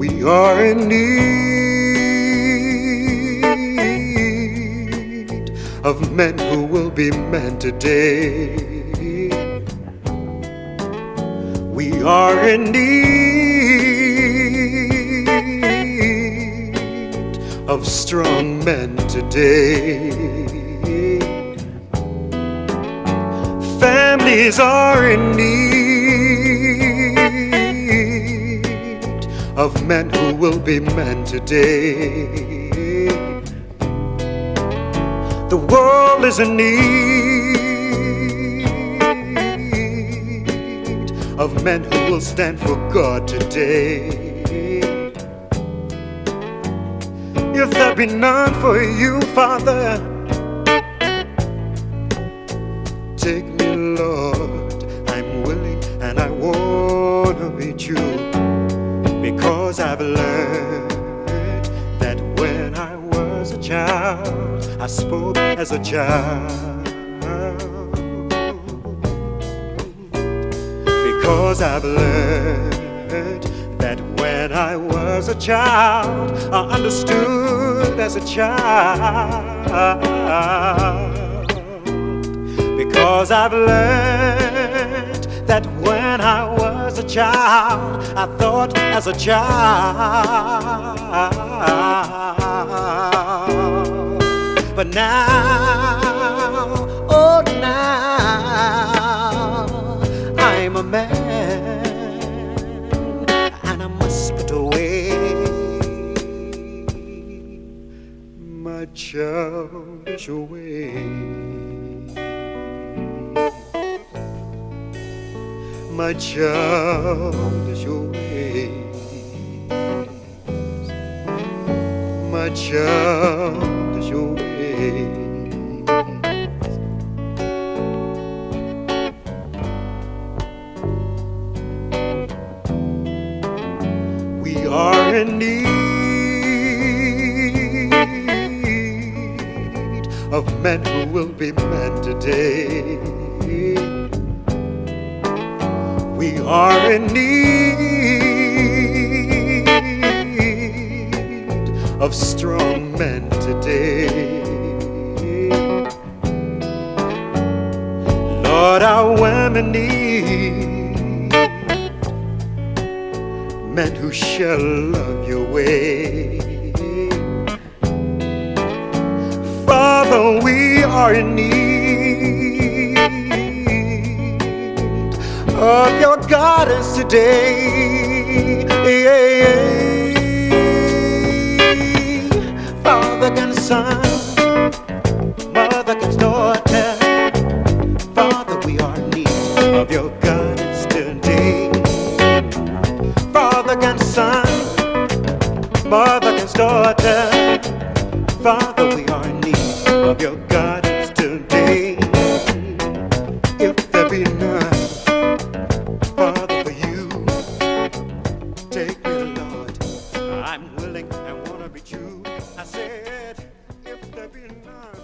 we are in need of men who will be men today. We are in need of strong men today. families are in need. Of men who will be men today. The world is in need of men who will stand for God today. If there be none for you, Father, take me, Lord. Child. I spoke as a child. Because I've learned that when I was a child, I understood as a child. Because I've learned that when I was a child, I thought as a child. But now, oh now, I'm a man and I must put away my childish ways. My childish ways. My childish ways. We are in need of men who will be men today. We are in need of strong Lord, our women need men who shall love your way. Father, we are in need of your guidance today. Father your need of your guidance today. Father and son, mother and daughter, Father, we are in need of your guidance today. If there be none, Father, for you, take me, Lord. I'm willing and want to be true. I said, if there be none.